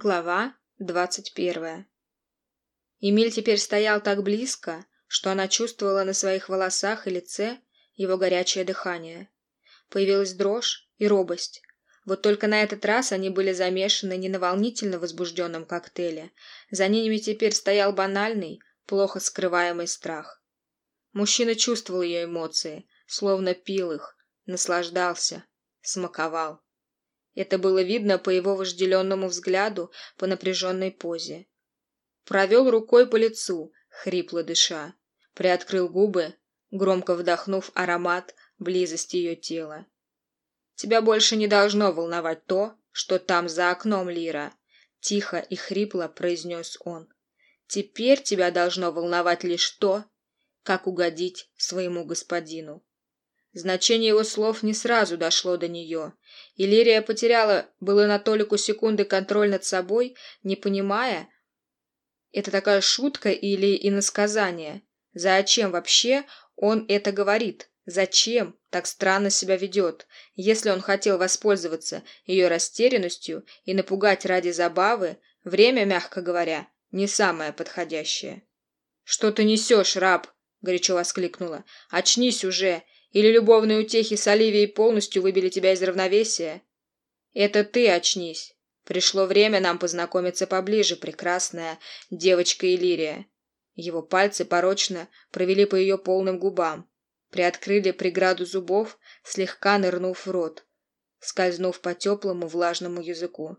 Глава двадцать первая Эмиль теперь стоял так близко, что она чувствовала на своих волосах и лице его горячее дыхание. Появилась дрожь и робость. Вот только на этот раз они были замешаны не на волнительно возбужденном коктейле. За ними теперь стоял банальный, плохо скрываемый страх. Мужчина чувствовал ее эмоции, словно пил их, наслаждался, смаковал. Это было видно по его вожделенному взгляду, по напряженной позе. Провел рукой по лицу, хрипло дыша. Приоткрыл губы, громко вдохнув аромат близости ее тела. «Тебя больше не должно волновать то, что там за окном, Лира», — тихо и хрипло произнес он. «Теперь тебя должно волновать лишь то, как угодить своему господину». Значение его слов не сразу дошло до нее, и Лирия потеряла было на толику секунды контроль над собой, не понимая, это такая шутка или иносказание? Зачем вообще он это говорит? Зачем так странно себя ведет, если он хотел воспользоваться ее растерянностью и напугать ради забавы, время, мягко говоря, не самое подходящее. «Что ты несешь, раб?» – горячо воскликнула. «Очнись уже! Или любовные утехи с Оливией полностью выбили тебя из равновесия?» «Это ты очнись!» Пришло время нам познакомиться поближе, прекрасная девочка Илирия. Его пальцы порочно провели по ее полным губам, приоткрыли преграду зубов, слегка нырнув в рот, скользнув по теплому влажному языку.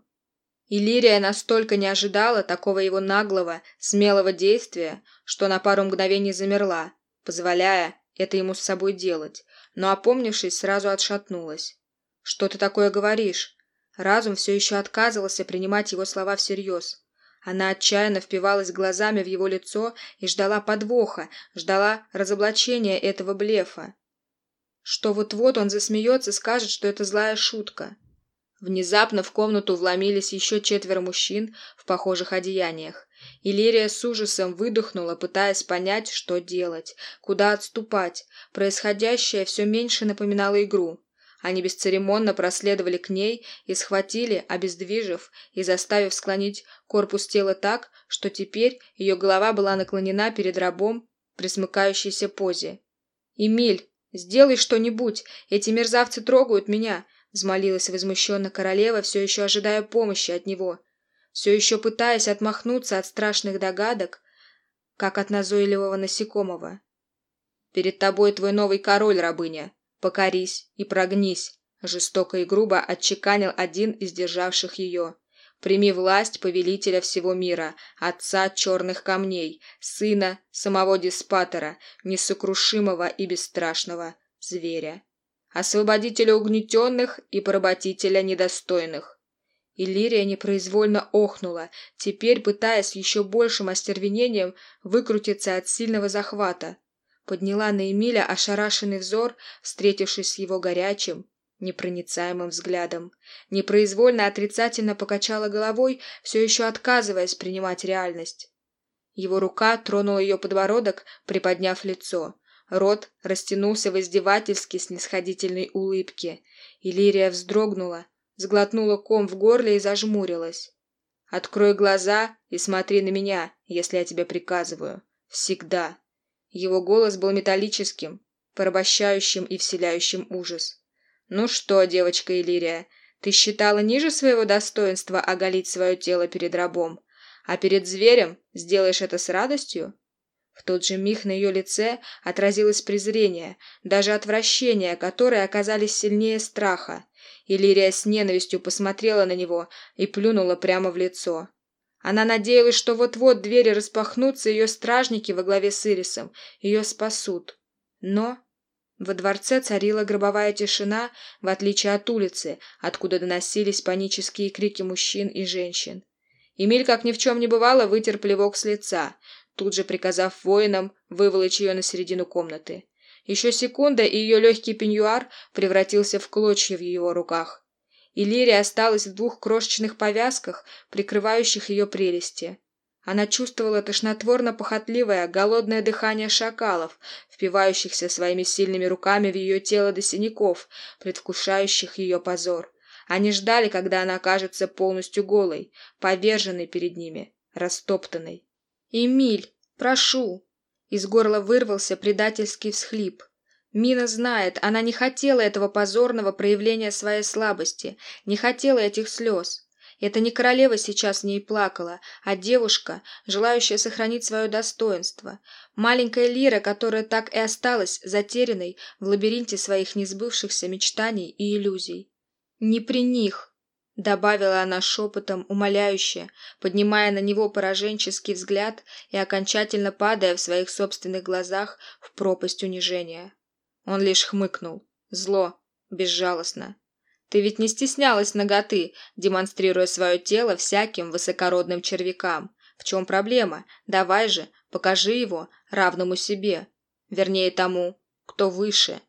Илирия настолько не ожидала такого его наглого, смелого действия, что на пару мгновений замерла, позволяя это ему с собой делать, но, опомнившись, сразу отшатнулась. «Что ты такое говоришь?» Разум все еще отказывался принимать его слова всерьез. Она отчаянно впивалась глазами в его лицо и ждала подвоха, ждала разоблачения этого блефа. Что вот-вот он засмеется, скажет, что это злая шутка. Внезапно в комнату вломились еще четверо мужчин в похожих одеяниях. Иллирия с ужасом выдохнула, пытаясь понять, что делать, куда отступать. Происходящее все меньше напоминало игру. Они бесцеремонно проследовали к ней и схватили, обездвижив и заставив склонить корпус тела так, что теперь ее голова была наклонена перед рабом в присмыкающейся позе. «Эмиль, сделай что-нибудь! Эти мерзавцы трогают меня!» взмолилась возмущенно королева, все еще ожидая помощи от него, все еще пытаясь отмахнуться от страшных догадок, как от назойливого насекомого. «Перед тобой твой новый король, рабыня!» «Покорись и прогнись», — жестоко и грубо отчеканил один из державших ее. «Прими власть повелителя всего мира, отца черных камней, сына самого диспатора, несокрушимого и бесстрашного зверя, освободителя угнетенных и поработителя недостойных». Иллирия непроизвольно охнула, теперь пытаясь еще большим остервенением выкрутиться от сильного захвата подняла на Эмиля ошарашенный взор, встретившись с его горячим, непроницаемым взглядом. Непроизвольно отрицательно покачала головой, все еще отказываясь принимать реальность. Его рука тронула ее подбородок, приподняв лицо. Рот растянулся в издевательски снисходительной улыбке. Илирия вздрогнула, сглотнула ком в горле и зажмурилась. «Открой глаза и смотри на меня, если я тебе приказываю. Всегда». Его голос был металлическим, порабощающим и вселяющим ужас. «Ну что, девочка Иллирия, ты считала ниже своего достоинства оголить свое тело перед рабом, а перед зверем сделаешь это с радостью?» В тот же миг на ее лице отразилось презрение, даже отвращение, которые оказались сильнее страха. Иллирия с ненавистью посмотрела на него и плюнула прямо в лицо. Она надеялась, что вот-вот двери распахнутся, ее стражники во главе с Ирисом ее спасут. Но во дворце царила гробовая тишина, в отличие от улицы, откуда доносились панические крики мужчин и женщин. Эмиль, как ни в чем не бывало, вытер плевок с лица, тут же приказав воинам выволочь ее на середину комнаты. Еще секунда, и ее легкий пеньюар превратился в клочья в его руках и Лирия осталась в двух крошечных повязках, прикрывающих ее прелести. Она чувствовала тошнотворно-похотливое, голодное дыхание шакалов, впивающихся своими сильными руками в ее тело до синяков, предвкушающих ее позор. Они ждали, когда она окажется полностью голой, поверженной перед ними, растоптанной. «Эмиль, прошу!» Из горла вырвался предательский всхлип. Мина знает, она не хотела этого позорного проявления своей слабости, не хотела этих слез. Это не королева сейчас в ней плакала, а девушка, желающая сохранить свое достоинство. Маленькая Лира, которая так и осталась затерянной в лабиринте своих несбывшихся мечтаний и иллюзий. «Не при них!» — добавила она шепотом, умоляюще, поднимая на него пораженческий взгляд и окончательно падая в своих собственных глазах в пропасть унижения. Он лишь хмыкнул. Зло, безжалостно. Ты ведь не стеснялась ноготы, демонстрируя свое тело всяким высокородным червякам. В чем проблема? Давай же, покажи его равному себе. Вернее, тому, кто выше.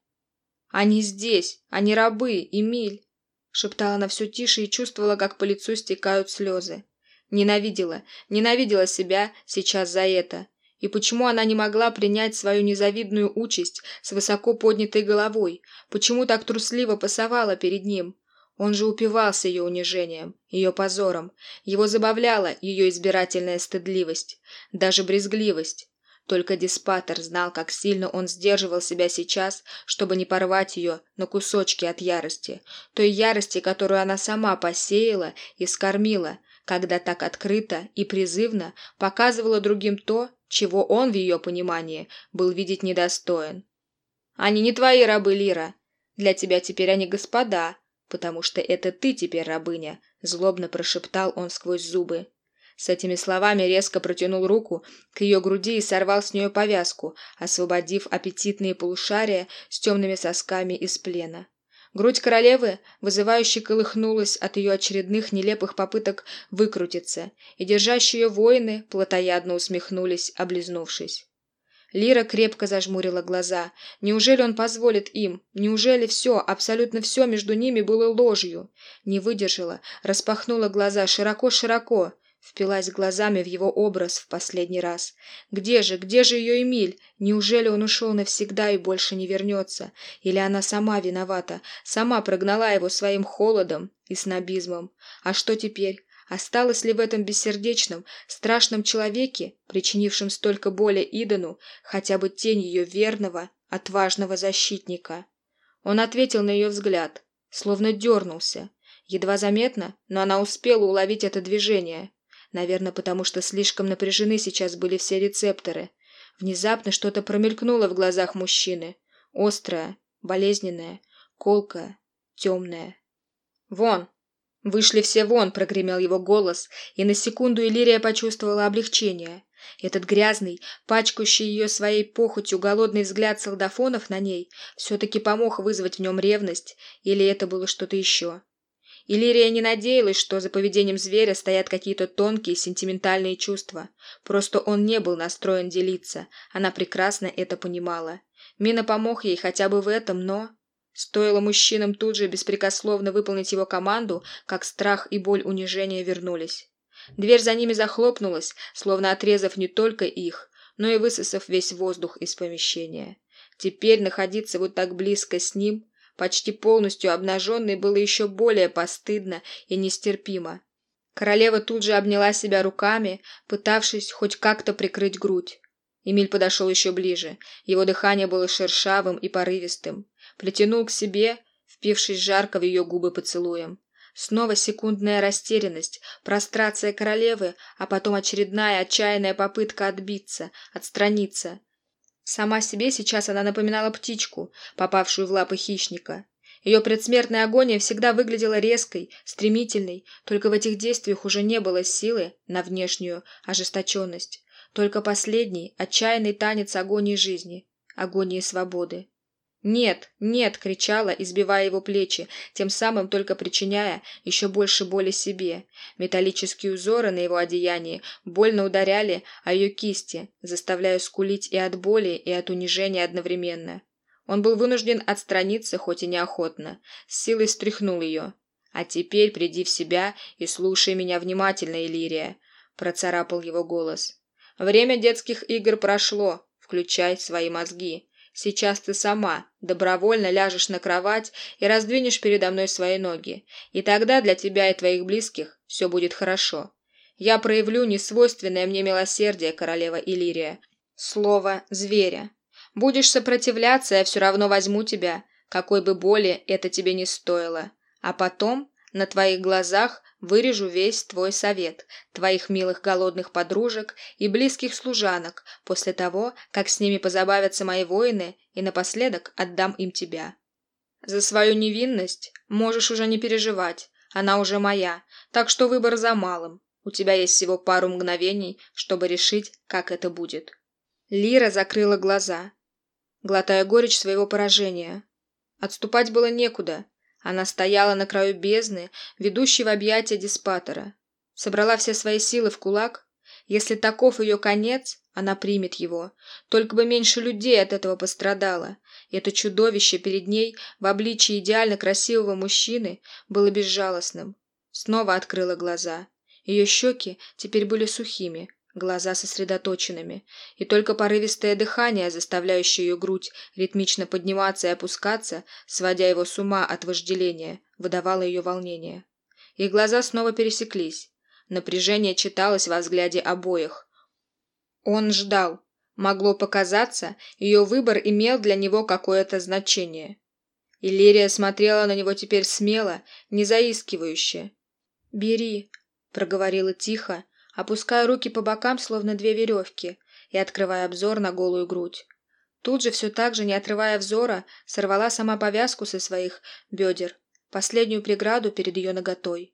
Они здесь, они рабы, Эмиль. Шептала она все тише и чувствовала, как по лицу стекают слезы. Ненавидела, ненавидела себя сейчас за это. И почему она не могла принять свою незавидную участь с высоко поднятой головой? Почему так трусливо пасовала перед ним? Он же упивался ее унижением, ее позором. Его забавляла ее избирательная стыдливость, даже брезгливость. Только диспатер знал, как сильно он сдерживал себя сейчас, чтобы не порвать ее на кусочки от ярости. Той ярости, которую она сама посеяла и скормила, когда так открыто и призывно показывала другим то, чего он в ее понимании был видеть недостоин. «Они не твои рабы, Лира. Для тебя теперь они господа, потому что это ты теперь рабыня», — злобно прошептал он сквозь зубы. С этими словами резко протянул руку к ее груди и сорвал с нее повязку, освободив аппетитные полушария с темными сосками из плена. Грудь королевы вызывающе колыхнулась от ее очередных нелепых попыток выкрутиться, и держащие ее воины плотоядно усмехнулись, облизнувшись. Лира крепко зажмурила глаза. Неужели он позволит им? Неужели все, абсолютно все между ними было ложью? Не выдержала, распахнула глаза широко-широко. Впилась глазами в его образ в последний раз. Где же, где же ее Эмиль? Неужели он ушел навсегда и больше не вернется? Или она сама виновата, сама прогнала его своим холодом и снобизмом? А что теперь? Осталось ли в этом бессердечном, страшном человеке, причинившем столько боли Идану, хотя бы тень ее верного, отважного защитника? Он ответил на ее взгляд, словно дернулся. Едва заметно, но она успела уловить это движение. Наверное, потому что слишком напряжены сейчас были все рецепторы. Внезапно что-то промелькнуло в глазах мужчины. Острое, болезненное, колкое, темное. «Вон!» «Вышли все вон!» – прогремел его голос, и на секунду Иллирия почувствовала облегчение. Этот грязный, пачкающий ее своей похотью голодный взгляд солдафонов на ней все-таки помог вызвать в нем ревность, или это было что-то еще. Иллирия не надеялась, что за поведением зверя стоят какие-то тонкие сентиментальные чувства. Просто он не был настроен делиться. Она прекрасно это понимала. Мина помог ей хотя бы в этом, но... Стоило мужчинам тут же беспрекословно выполнить его команду, как страх и боль унижения вернулись. Дверь за ними захлопнулась, словно отрезав не только их, но и высосав весь воздух из помещения. Теперь находиться вот так близко с ним почти полностью обнаженной, было еще более постыдно и нестерпимо. Королева тут же обняла себя руками, пытавшись хоть как-то прикрыть грудь. Эмиль подошел еще ближе. Его дыхание было шершавым и порывистым. Притянул к себе, впившись жарко в ее губы поцелуем. Снова секундная растерянность, прострация королевы, а потом очередная отчаянная попытка отбиться, отстраниться. Сама себе сейчас она напоминала птичку, попавшую в лапы хищника. Ее предсмертная агония всегда выглядела резкой, стремительной, только в этих действиях уже не было силы на внешнюю ожесточенность. Только последний, отчаянный танец агонии жизни, агонии свободы. «Нет, нет!» — кричала, избивая его плечи, тем самым только причиняя еще больше боли себе. Металлические узоры на его одеянии больно ударяли о ее кисти, заставляя скулить и от боли, и от унижения одновременно. Он был вынужден отстраниться, хоть и неохотно. С силой стряхнул ее. «А теперь приди в себя и слушай меня внимательно, Иллирия», — процарапал его голос. «Время детских игр прошло. Включай свои мозги. Сейчас ты сама добровольно ляжешь на кровать и раздвинешь передо мной свои ноги, и тогда для тебя и твоих близких все будет хорошо. Я проявлю несвойственное мне милосердие, королева Иллирия. Слово «зверя». Будешь сопротивляться, я все равно возьму тебя, какой бы боли это тебе не стоило. А потом на твоих глазах Вырежу весь твой совет, твоих милых голодных подружек и близких служанок после того, как с ними позабавятся мои воины, и напоследок отдам им тебя. За свою невинность можешь уже не переживать, она уже моя, так что выбор за малым. У тебя есть всего пару мгновений, чтобы решить, как это будет. Лира закрыла глаза, глотая горечь своего поражения. Отступать было некуда, она стояла на краю бездны, ведущей в объятия диспатора. Собрала все свои силы в кулак. Если таков ее конец, она примет его. Только бы меньше людей от этого пострадало. И это чудовище перед ней в обличии идеально красивого мужчины было безжалостным. Снова открыла глаза. Ее щеки теперь были сухими, глаза сосредоточенными, и только порывистое дыхание, заставляющее ее грудь ритмично подниматься и опускаться, сводя его с ума от вожделения, выдавало ее волнение. Их глаза снова пересеклись. Напряжение читалось во взгляде обоих. Он ждал. Могло показаться, ее выбор имел для него какое-то значение. Иллирия смотрела на него теперь смело, не заискивающе. «Бери», — проговорила тихо, опуская руки по бокам, словно две веревки, и открывая обзор на голую грудь. Тут же, все так же, не отрывая взора, сорвала сама повязку со своих бедер, последнюю преграду перед ее ноготой.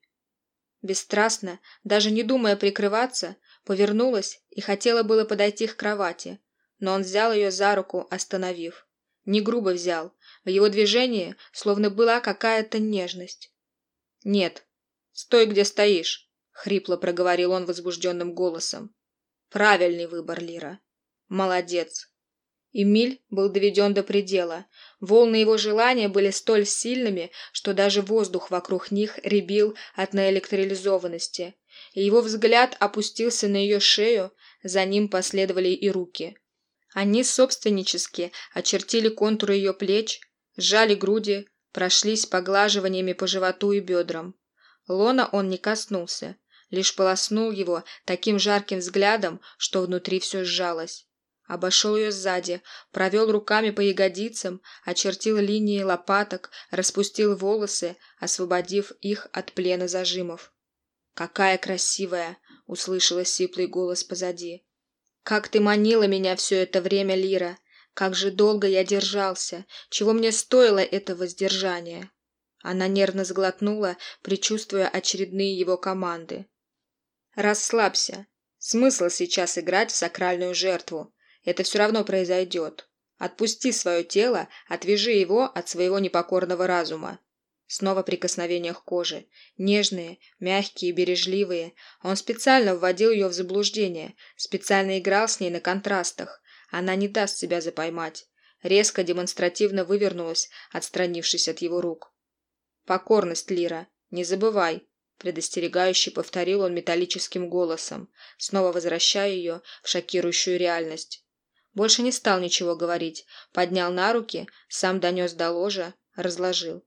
Бесстрастно, даже не думая прикрываться, повернулась и хотела было подойти к кровати, но он взял ее за руку, остановив. Не грубо взял, в его движении словно была какая-то нежность. «Нет, стой, где стоишь», хрипло проговорил он возбужденным голосом. Правильный выбор, Лира. Молодец. Эмиль был доведен до предела. Волны его желания были столь сильными, что даже воздух вокруг них рябил от наэлектролизованности. И его взгляд опустился на ее шею, за ним последовали и руки. Они собственнически очертили контуры ее плеч, сжали груди, прошлись поглаживаниями по животу и бедрам. Лона он не коснулся, лишь полоснул его таким жарким взглядом, что внутри все сжалось. Обошел ее сзади, провел руками по ягодицам, очертил линии лопаток, распустил волосы, освободив их от плена зажимов. «Какая красивая!» — услышала сиплый голос позади. «Как ты манила меня все это время, Лира! Как же долго я держался! Чего мне стоило это воздержание?» Она нервно сглотнула, предчувствуя очередные его команды. Расслабься. Смысл сейчас играть в сакральную жертву. Это все равно произойдет. Отпусти свое тело, отвяжи его от своего непокорного разума. Снова прикосновения к коже. Нежные, мягкие, бережливые. Он специально вводил ее в заблуждение, специально играл с ней на контрастах. Она не даст себя запоймать. Резко, демонстративно вывернулась, отстранившись от его рук. «Покорность, Лира. Не забывай. Предостерегающе повторил он металлическим голосом, снова возвращая ее в шокирующую реальность. Больше не стал ничего говорить, поднял на руки, сам донес до ложа, разложил.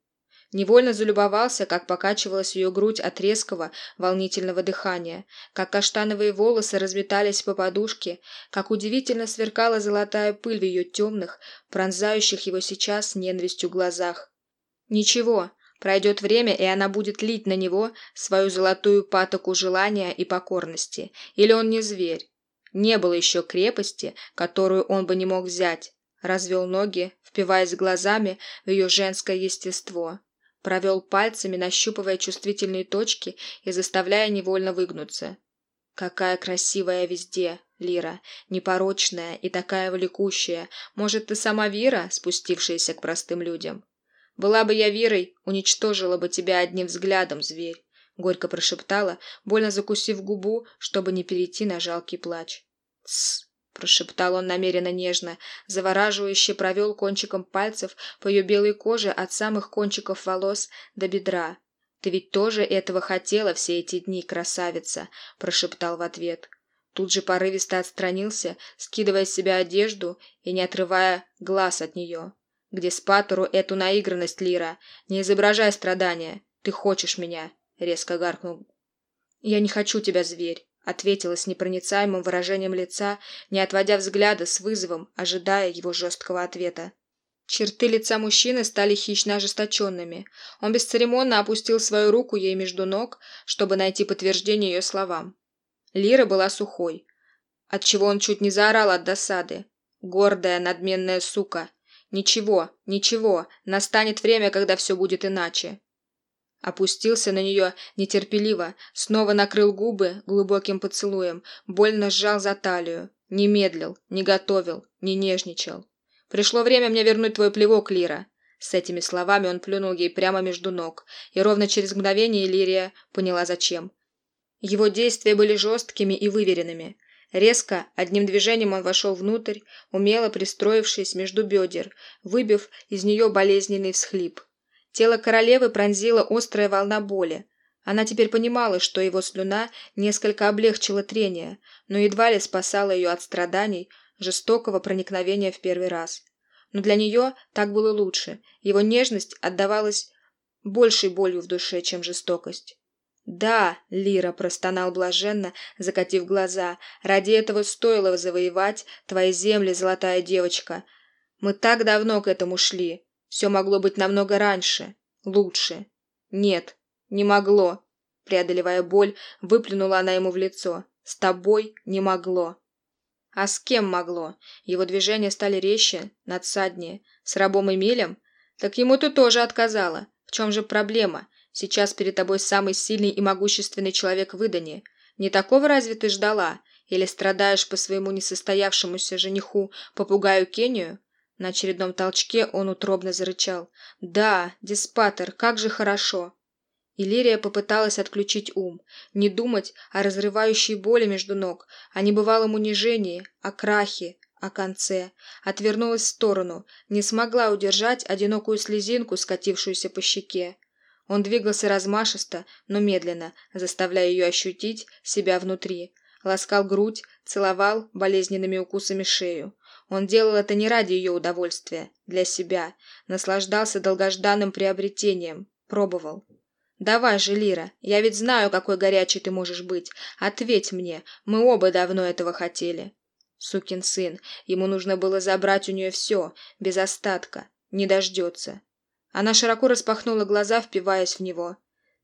Невольно залюбовался, как покачивалась ее грудь от резкого, волнительного дыхания, как каштановые волосы разметались по подушке, как удивительно сверкала золотая пыль в ее темных, пронзающих его сейчас ненавистью глазах. Ничего, Пройдет время, и она будет лить на него свою золотую патоку желания и покорности. Или он не зверь? Не было еще крепости, которую он бы не мог взять. Развел ноги, впиваясь глазами в ее женское естество. Провел пальцами, нащупывая чувствительные точки и заставляя невольно выгнуться. Какая красивая везде, Лира, непорочная и такая влекущая. Может, ты сама Вира, спустившаяся к простым людям? Была бы я Вирой, уничтожила бы тебя одним взглядом, зверь, горько прошептала, больно закусив губу, чтобы не перейти на жалкий плач. Тсс, прошептал он намеренно нежно, завораживающе провел кончиком пальцев по ее белой коже от самых кончиков волос до бедра. Ты ведь тоже этого хотела все эти дни, красавица, прошептал в ответ. Тут же порывисто отстранился, скидывая с себя одежду и не отрывая глаз от нее. «Где спатору эту наигранность, Лира? Не изображай страдания. Ты хочешь меня!» — резко гаркнул. «Я не хочу тебя, зверь!» — ответила с непроницаемым выражением лица, не отводя взгляда с вызовом, ожидая его жесткого ответа. Черты лица мужчины стали хищно ожесточенными. Он бесцеремонно опустил свою руку ей между ног, чтобы найти подтверждение ее словам. Лира была сухой, отчего он чуть не заорал от досады. Гордая, надменная сука. Ничего, ничего, настанет время, когда все будет иначе. Опустился на нее нетерпеливо, снова накрыл губы глубоким поцелуем, больно сжал за талию. Не медлил, не готовил, не нежничал. Пришло время мне вернуть твой плевок, Лира. С этими словами он плюнул ей прямо между ног, и ровно через мгновение Лирия поняла зачем. Его действия были жесткими и выверенными. Резко, одним движением он вошел внутрь, умело пристроившись между бедер, выбив из нее болезненный всхлип. Тело королевы пронзила острая волна боли. Она теперь понимала, что его слюна несколько облегчила трение, но едва ли спасала ее от страданий, жестокого проникновения в первый раз. Но для нее так было лучше. Его нежность отдавалась большей болью в душе, чем жестокость. «Да», — Лира простонал блаженно, закатив глаза, — «ради этого стоило завоевать твои земли, золотая девочка. Мы так давно к этому шли. Все могло быть намного раньше, лучше. Нет, не могло». Преодолевая боль, выплюнула она ему в лицо. «С тобой не могло». А с кем могло? Его движения стали резче, надсаднее. С рабом Эмилем? Так ему ты тоже отказала. В чем же проблема? Сейчас перед тобой самый сильный и могущественный человек в Идане. Не такого разве ты ждала? Или страдаешь по своему несостоявшемуся жениху, попугаю Кению? На очередном толчке он утробно зарычал. «Да, диспатер, как же хорошо!» Иллирия попыталась отключить ум, не думать о разрывающей боли между ног, о небывалом унижении, о крахе, о конце. Отвернулась в сторону, не смогла удержать одинокую слезинку, скатившуюся по щеке. Он двигался размашисто, но медленно, заставляя ее ощутить себя внутри. Ласкал грудь, целовал болезненными укусами шею. Он делал это не ради ее удовольствия, для себя. Наслаждался долгожданным приобретением. Пробовал. «Давай же, Лира, я ведь знаю, какой горячий ты можешь быть. Ответь мне, мы оба давно этого хотели». Сукин сын, ему нужно было забрать у нее все, без остатка. Не дождется. Она широко распахнула глаза, впиваясь в него.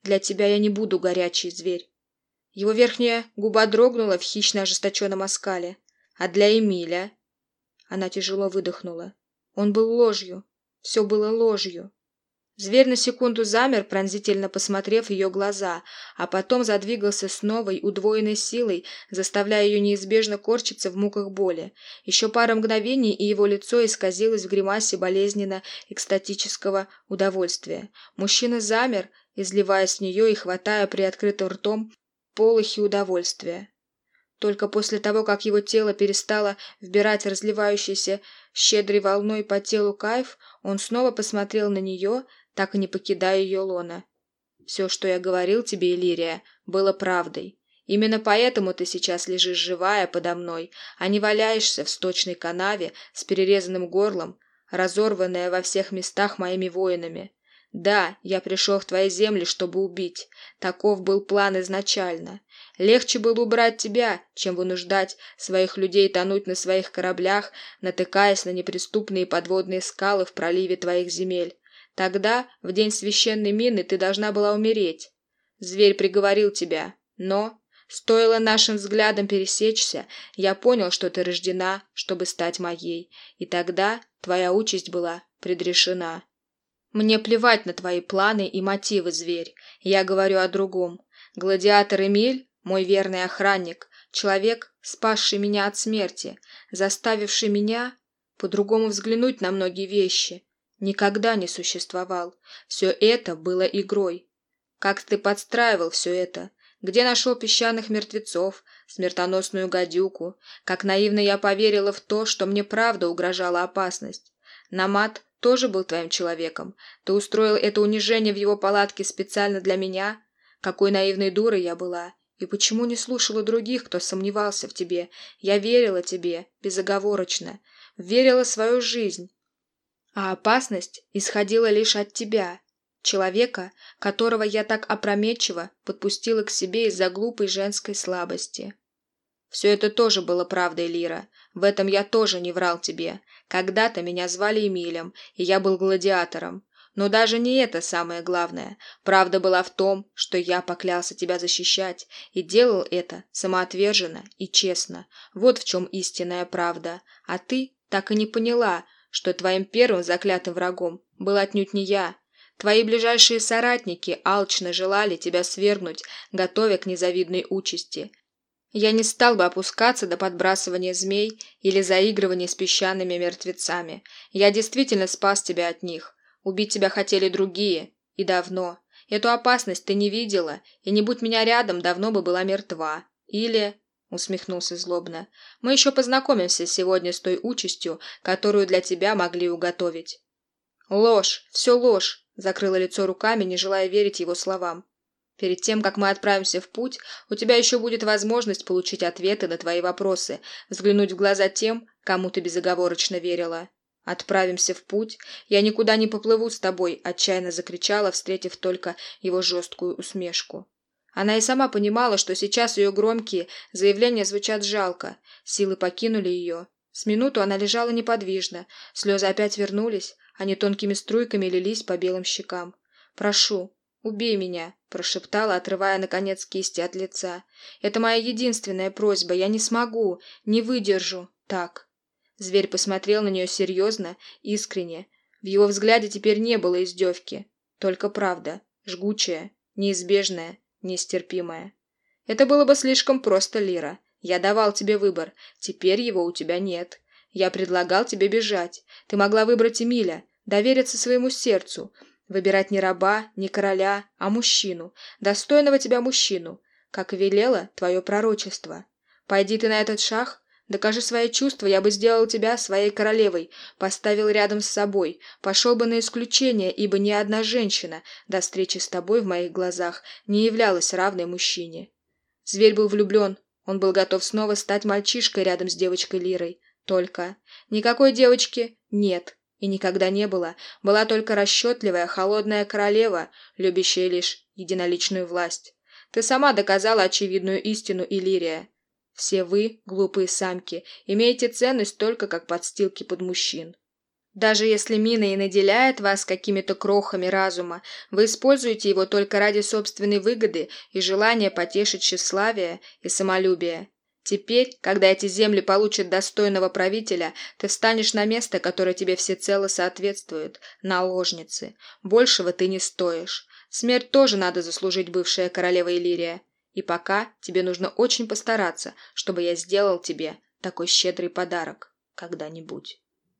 «Для тебя я не буду горячий зверь». Его верхняя губа дрогнула в хищно ожесточенном оскале. «А для Эмиля?» Она тяжело выдохнула. Он был ложью. Все было ложью. Зверь на секунду замер, пронзительно посмотрев ее глаза, а потом задвигался с новой, удвоенной силой, заставляя ее неизбежно корчиться в муках боли. Еще пара мгновений, и его лицо исказилось в гримасе болезненно-экстатического удовольствия. Мужчина замер, изливаясь в нее и хватая приоткрытым ртом полохи удовольствия. Только после того, как его тело перестало вбирать разливающийся щедрой волной по телу кайф, он снова посмотрел на нее, так и не покидая ее лона. «Все, что я говорил тебе, Иллирия, было правдой. Именно поэтому ты сейчас лежишь живая подо мной, а не валяешься в сточной канаве с перерезанным горлом, разорванная во всех местах моими воинами. Да, я пришел в твои земли, чтобы убить. Таков был план изначально. Легче было убрать тебя, чем вынуждать своих людей тонуть на своих кораблях, натыкаясь на неприступные подводные скалы в проливе твоих земель. Тогда, в день священной мины, ты должна была умереть. Зверь приговорил тебя, но, стоило нашим взглядам пересечься, я понял, что ты рождена, чтобы стать моей, и тогда твоя участь была предрешена. Мне плевать на твои планы и мотивы, зверь. Я говорю о другом. Гладиатор Эмиль, мой верный охранник, человек, спасший меня от смерти, заставивший меня по-другому взглянуть на многие вещи, никогда не существовал. Все это было игрой. Как ты подстраивал все это? Где нашел песчаных мертвецов, смертоносную гадюку? Как наивно я поверила в то, что мне правда угрожала опасность. Намат тоже был твоим человеком. Ты устроил это унижение в его палатке специально для меня? Какой наивной дурой я была. И почему не слушала других, кто сомневался в тебе? Я верила тебе, безоговорочно. Верила свою жизнь. А опасность исходила лишь от тебя, человека, которого я так опрометчиво подпустила к себе из-за глупой женской слабости. Все это тоже было правдой, Лира. В этом я тоже не врал тебе. Когда-то меня звали Эмилем, и я был гладиатором. Но даже не это самое главное. Правда была в том, что я поклялся тебя защищать, и делал это самоотверженно и честно. Вот в чем истинная правда. А ты так и не поняла, что твоим первым заклятым врагом был отнюдь не я. Твои ближайшие соратники алчно желали тебя свергнуть, готовя к незавидной участи. Я не стал бы опускаться до подбрасывания змей или заигрывания с песчаными мертвецами. Я действительно спас тебя от них. Убить тебя хотели другие. И давно. Эту опасность ты не видела, и не будь меня рядом, давно бы была мертва. Или...» — усмехнулся злобно. «Мы еще познакомимся сегодня с той участью, которую для тебя могли уготовить». «Ложь! Все ложь!» — закрыла лицо руками, не желая верить его словам. «Перед тем, как мы отправимся в путь, у тебя еще будет возможность получить ответы на твои вопросы, взглянуть в глаза тем, кому ты безоговорочно верила. «Отправимся в путь. Я никуда не поплыву с тобой», — отчаянно закричала, встретив только его жесткую усмешку. Она и сама понимала, что сейчас ее громкие заявления звучат жалко. Силы покинули ее. С минуту она лежала неподвижно. Слезы опять вернулись. Они тонкими струйками лились по белым щекам. «Прошу, убей меня», — прошептала, отрывая, наконец, кисти от лица. «Это моя единственная просьба. Я не смогу, не выдержу. Так». Зверь посмотрел на нее серьезно, искренне. В его взгляде теперь не было издевки. Только правда. Жгучая, неизбежная, нестерпимая. Это было бы слишком просто, Лира. Я давал тебе выбор. Теперь его у тебя нет. Я предлагал тебе бежать. Ты могла выбрать Эмиля, довериться своему сердцу. Выбирать не раба, не короля, а мужчину. Достойного тебя мужчину. Как велело твое пророчество. Пойди ты на этот шаг, Докажи свои чувства, я бы сделал тебя своей королевой, поставил рядом с собой, пошел бы на исключение, ибо ни одна женщина до встречи с тобой в моих глазах не являлась равной мужчине. Зверь был влюблен, он был готов снова стать мальчишкой рядом с девочкой Лирой. Только никакой девочки нет и никогда не было. Была только расчетливая, холодная королева, любящая лишь единоличную власть. Ты сама доказала очевидную истину, Иллирия. Все вы, глупые самки, имеете ценность только как подстилки под мужчин. Даже если Мина и наделяет вас какими-то крохами разума, вы используете его только ради собственной выгоды и желания потешить тщеславие и самолюбие. Теперь, когда эти земли получат достойного правителя, ты встанешь на место, которое тебе всецело соответствует, наложницы. Большего ты не стоишь. Смерть тоже надо заслужить, бывшая королева Иллирия. И пока тебе нужно очень постараться, чтобы я сделал тебе такой щедрый подарок когда-нибудь.